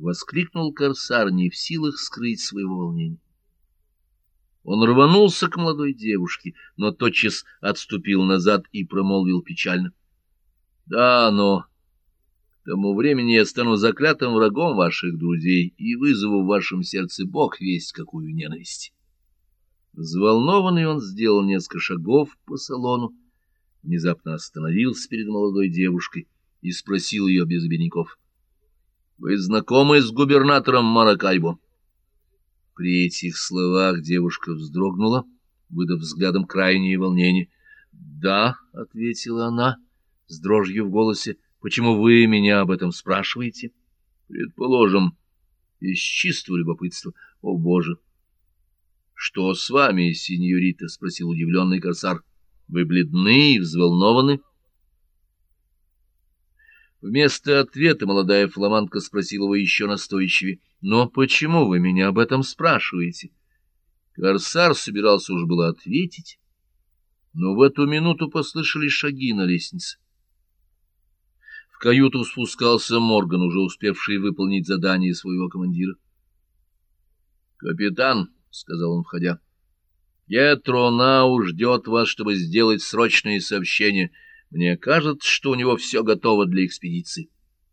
воскликнул корсар, не в силах скрыть своего волнения. Он рванулся к молодой девушке, но тотчас отступил назад и промолвил печально. — Да, но к тому времени я стану заклятым врагом ваших друзей и вызову в вашем сердце Бог весть какую ненависть. Взволнованный он сделал несколько шагов по салону, внезапно остановился перед молодой девушкой и спросил ее без обиняков. — Вы знакомы с губернатором Маракайбо? При этих словах девушка вздрогнула, выдав взглядом крайнее волнение. — Да, — ответила она, с дрожью в голосе, — почему вы меня об этом спрашиваете? — Предположим, из чистого любопытства. О, Боже! —— Что с вами, сеньорита? — спросил удивленный корсар. — Вы бледны и взволнованы? Вместо ответа молодая фламандка спросила его еще настойчивее. — Но почему вы меня об этом спрашиваете? Корсар собирался уж было ответить, но в эту минуту послышались шаги на лестнице. В каюту спускался Морган, уже успевший выполнить задание своего командира. — Капитан! —— сказал он, входя. — Пьетро Нау ждет вас, чтобы сделать срочные сообщения. Мне кажется, что у него все готово для экспедиции.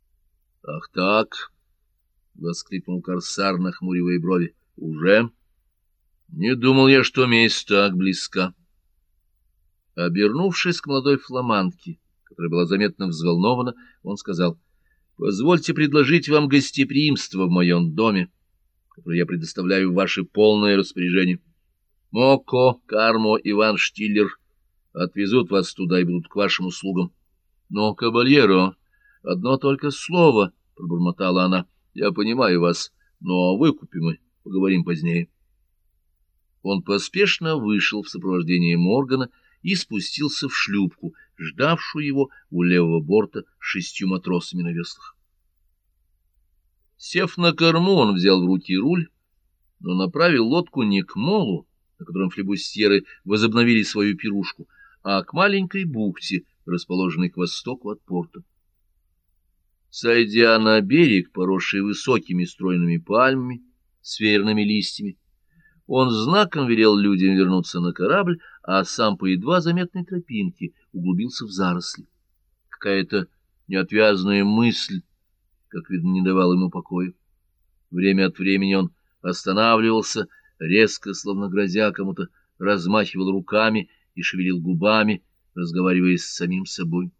— Ах так! — воскликнул корсар, нахмуривая брови. — Уже? Не думал я, что месть так близка. Обернувшись к молодой фламандке, которая была заметно взволнована, он сказал, — Позвольте предложить вам гостеприимство в моем доме которую я предоставляю в ваше полное распоряжение. Моко, Кармо, Иван Штиллер отвезут вас туда и будут к вашим услугам. Но, кабальеро, одно только слово, — пробормотала она, — я понимаю вас, но о выкупе мы поговорим позднее. Он поспешно вышел в сопровождении Моргана и спустился в шлюпку, ждавшую его у левого борта шестью матросами на веслах. Сев на корму, он взял в руки руль, но направил лодку не к молу, на котором флебустьеры возобновили свою пирушку, а к маленькой бухте, расположенной к востоку от порта. Сойдя на берег, поросший высокими стройными пальмами, с верными листьями, он знаком велел людям вернуться на корабль, а сам по едва заметной тропинке углубился в заросли. Какая-то неотвязная мысль как видно, не давал ему покоя. Время от времени он останавливался, резко, словно грозя кому-то, размахивал руками и шевелил губами, разговаривая с самим собой.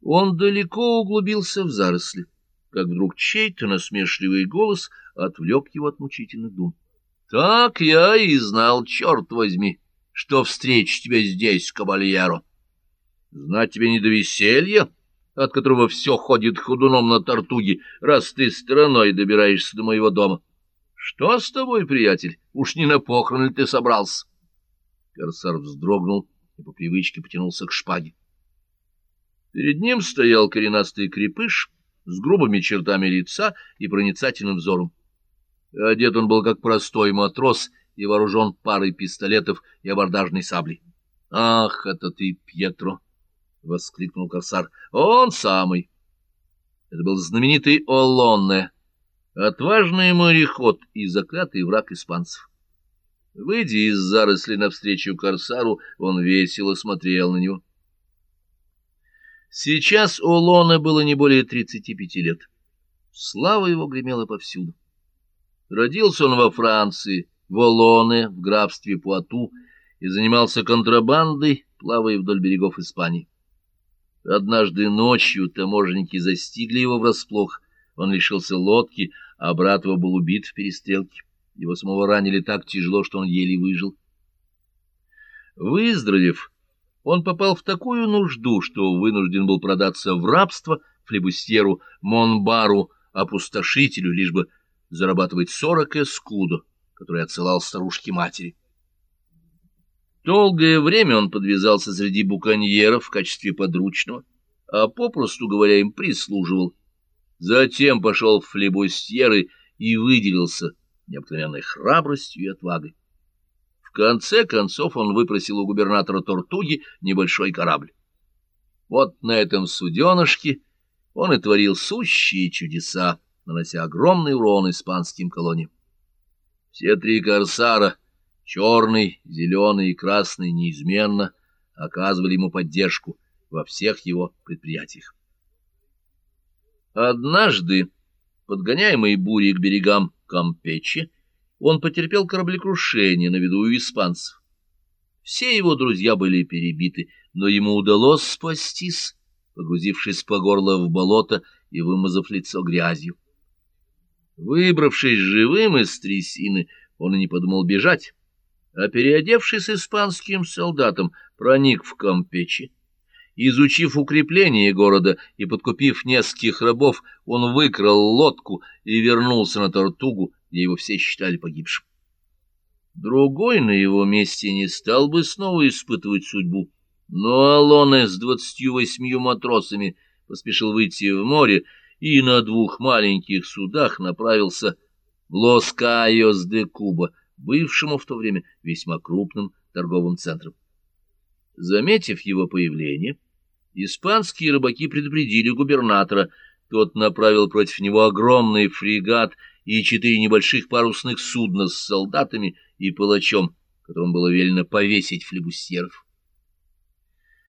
Он далеко углубился в заросли, как вдруг чей-то насмешливый голос отвлек его от мучительных дум. — Так я и знал, черт возьми, что встречу тебя здесь, кабальеро. Знать тебе не до веселья? — от которого все ходит ходуном на тортуге, раз ты стороной добираешься до моего дома. Что с тобой, приятель? Уж не на похороны ты собрался? Корсар вздрогнул и по привычке потянулся к шпаге. Перед ним стоял коренастый крепыш с грубыми чертами лица и проницательным взором. Одет он был как простой матрос и вооружен парой пистолетов и абордажной саблей. — Ах, это ты, Пьетро! — воскликнул корсар. — Он самый. Это был знаменитый Олонне, отважный мореход и заклятый враг испанцев. Выйдя из зарослей навстречу корсару, он весело смотрел на него. Сейчас Олоне было не более тридцати пяти лет. Слава его гремела повсюду. Родился он во Франции, в Олоне, в графстве Пуату, и занимался контрабандой, плавая вдоль берегов Испании. Однажды ночью таможенники застигли его врасплох. Он лишился лодки, а брат его был убит в перестрелке. Его самого ранили так тяжело, что он еле выжил. Выздоровев, он попал в такую нужду, что вынужден был продаться в рабство флебустьеру Монбару, опустошителю, лишь бы зарабатывать сорок эскудо, который отсылал старушке матери. Долгое время он подвязался среди буконьеров в качестве подручного, а попросту говоря им прислуживал. Затем пошел в флебустьеры и выделился необыкновенной храбростью и отвагой. В конце концов он выпросил у губернатора Тортуги небольшой корабль. Вот на этом суденышке он и творил сущие чудеса, нанося огромный урон испанским колониям. Все три корсара, черный, зеленый и красный, неизменно оказывали ему поддержку во всех его предприятиях. Однажды, подгоняемый бурей к берегам Кампечи, он потерпел кораблекрушение на виду у испанцев. Все его друзья были перебиты, но ему удалось спастись, погрузившись по горло в болото и вымазав лицо грязью. Выбравшись живым из трясины, он и не подумал бежать, а, переодевшись испанским солдатом, проник в Кампечи. Изучив укрепление города и подкупив нескольких рабов, он выкрал лодку и вернулся на Тортугу, где его все считали погибшим. Другой на его месте не стал бы снова испытывать судьбу, но Алоне с двадцатью восьмью матросами поспешил выйти в море и на двух маленьких судах направился в Лос-Кайос-де-Куба, бывшему в то время весьма крупным торговым центром. Заметив его появление, испанские рыбаки предупредили губернатора, тот направил против него огромный фрегат и четыре небольших парусных судна с солдатами и палачом, которым было велено повесить флебустьеров.